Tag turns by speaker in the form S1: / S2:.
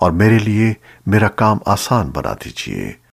S1: और मेरे लिए मेरा काम आसान बना दीजिए।